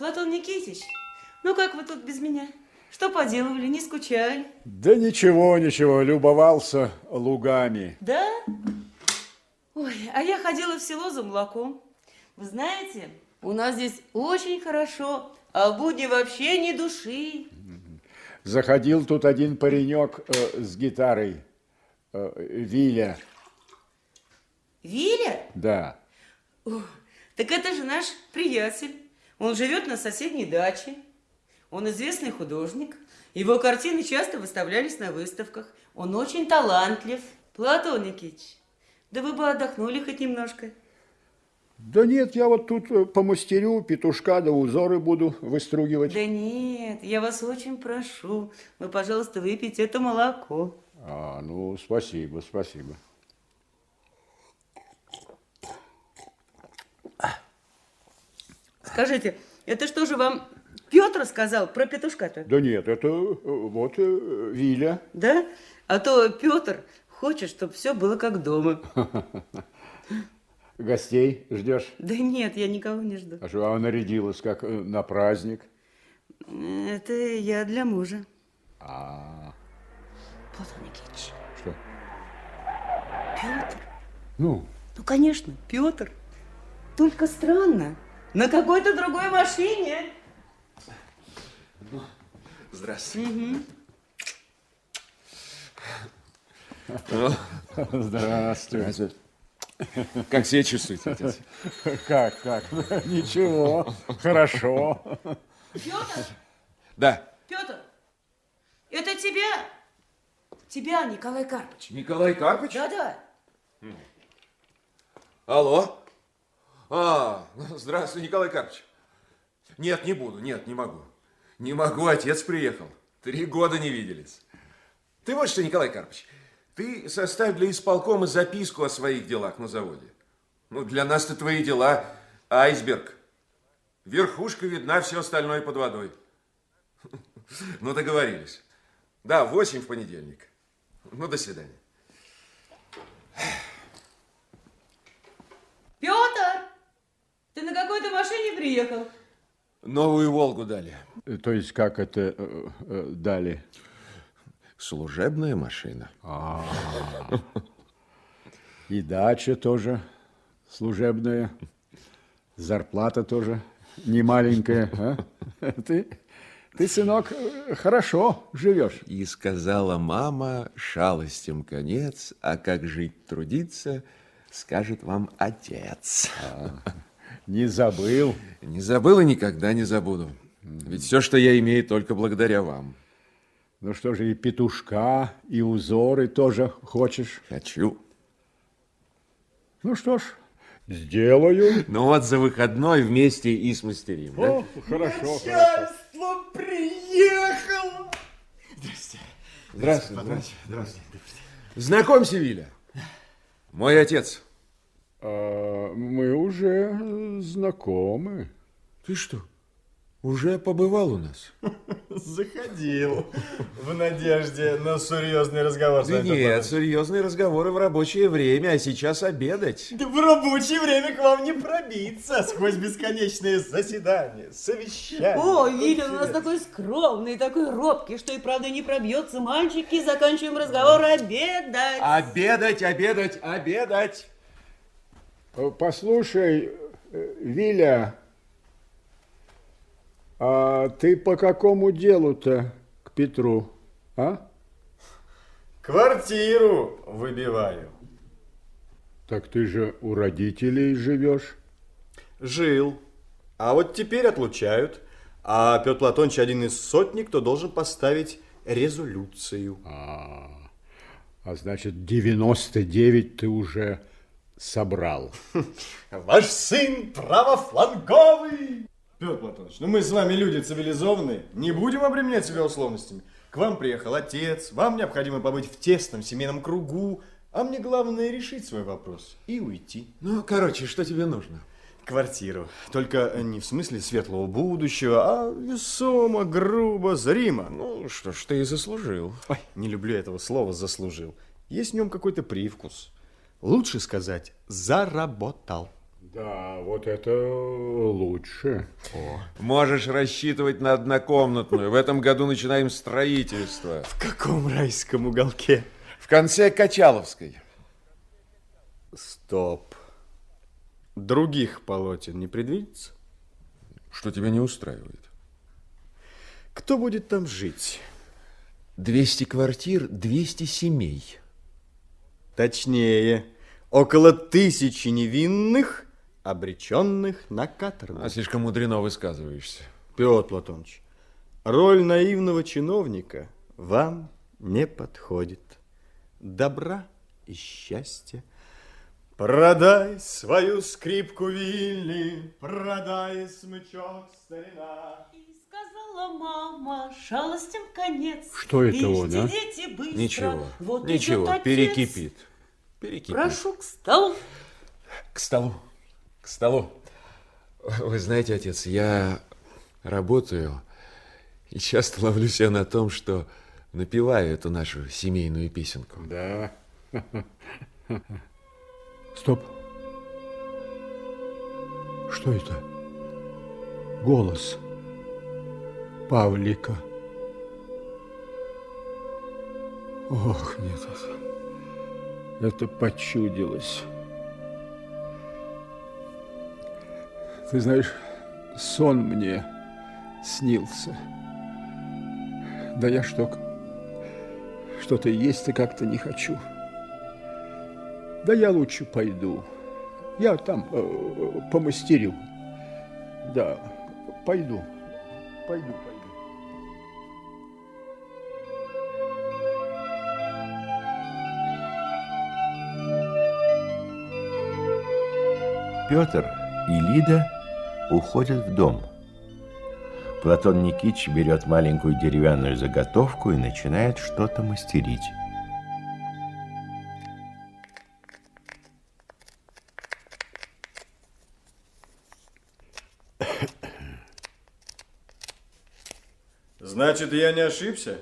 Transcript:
Платон Никитич, ну как вы тут без меня? Что поделывали, не скучали? Да ничего, ничего, любовался лугами. Да? Ой, а я ходила в село за молоком. Вы знаете, у нас здесь очень хорошо, а в будни вообще ни души. Заходил тут один паренек э, с гитарой, э, Виля. Виля? Да. О, так это же наш приятель. Он живет на соседней даче. Он известный художник. Его картины часто выставлялись на выставках. Он очень талантлив. Платон Никитич, да вы бы отдохнули хоть немножко. Да нет, я вот тут э, помастерю петушка да узоры буду выстругивать. Да нет, я вас очень прошу. Вы, пожалуйста, выпейте это молоко. А, ну, спасибо, спасибо. Скажите, это что же вам Петр сказал про петушка-то? Да нет, это э, вот э, Виля. Да? А то Петр хочет, чтобы все было как дома. Гостей ждешь? Да нет, я никого не жду. А что, она нарядилась как э, на праздник? Это я для мужа. А, Платон Никитич, что? Петр? Ну, Ну, конечно, Петр. Только странно, на какой-то другой машине. Здравствуйте. здравствуй. Как себя чувствуете, отец? Как, как? Ничего, хорошо. Петр, Да. Петр, это тебя? Тебя, Николай Карпович. Николай Карпович? Да-да. Алло? А, здравствуй, Николай Карпович. Нет, не буду, нет, не могу. Не могу, отец приехал. Три года не виделись. Ты вот что, Николай Карпович, ты составь для исполкома записку о своих делах на заводе. Ну, для нас-то твои дела айсберг. Верхушка видна, все остальное под водой. Ну, договорились. Да, восемь в понедельник. Ну, до свидания. Петр, ты на какой-то машине приехал? Новую Волгу дали. То есть, как это э, э, дали? Служебная машина. И дача тоже служебная, зарплата тоже не маленькая. а? Ты, ты, сынок, э, хорошо живешь. И сказала мама, шалостям конец, а как жить трудиться, скажет вам отец. Не забыл. Не забыл и никогда не забуду. Ведь все, что я имею, только благодаря вам. Ну что же, и петушка, и узоры тоже хочешь? Хочу. Ну что ж, сделаю. Ну вот за выходной вместе и смастерим. да? О, хорошо, хорошо. Начальство приехало! Здравствуйте, здравствуйте. здравствуйте. Знакомься, Виля. Мой отец. А, мы уже э, знакомы. Ты что, уже побывал у нас? Заходил в надежде на серьезный разговор. Да нет, серьезные разговоры в рабочее время, а сейчас обедать. Да в рабочее время к вам не пробиться сквозь бесконечные заседания, совещания. О, Виля, у нас такой скромный, такой робкий, что и правда не пробьется. Мальчики, заканчиваем разговор обедать. Обедать, обедать, обедать. Э, Послушай, э, Виля, а ты по какому делу-то к Петру, а? Квартиру выбиваю. Так ты же у родителей живешь. Жил. А вот теперь отлучают. А Петр Платонович один из сотни, кто должен поставить резолюцию. А значит, 99 ты уже собрал. Ваш сын правофланговый! Петр Платонович, ну мы с вами люди цивилизованные, не будем обременять себя условностями. К вам приехал отец, вам необходимо побыть в тесном семейном кругу, а мне главное решить свой вопрос и уйти. Ну, короче, что тебе нужно? Квартиру. Только не в смысле светлого будущего, а весомо, грубо, зримо. Ну, что ж, ты и заслужил. ой, не люблю этого слова «заслужил». Есть в нем какой-то привкус. Лучше сказать «заработал». Да, вот это лучше. Можешь рассчитывать на однокомнатную. В этом году начинаем строительство. В каком райском уголке? В конце Качаловской. Стоп. Других полотен не предвидится? Что тебя не устраивает? Кто будет там жить? 200 квартир, 200 семей. Точнее, около тысячи невинных, обреченных на каторгу. А слишком мудрено высказываешься. Петр Платоныч, роль наивного чиновника вам не подходит. Добра и счастья. Продай свою скрипку Вилли, продай смычок старина. Сказала мама, шалостям конец. Что это он, а? дети, быстро. Ничего, Вот ничего, перекипит. Перекипит. Прошу к столу. К столу, к столу. Вы знаете, отец, я работаю и часто ловлю себя на том, что напеваю эту нашу семейную песенку. Да. Стоп. Что это? Голос. Павлика. Ох, нет, это, это почудилось. Ты знаешь, сон мне снился. Да я что, что-то есть-то как-то не хочу. Да я лучше пойду. Я там э, помастерю. Да, пойду. Пойду, Петр и Лида уходят в дом. Платон Никитич берет маленькую деревянную заготовку и начинает что-то мастерить. Значит, я не ошибся?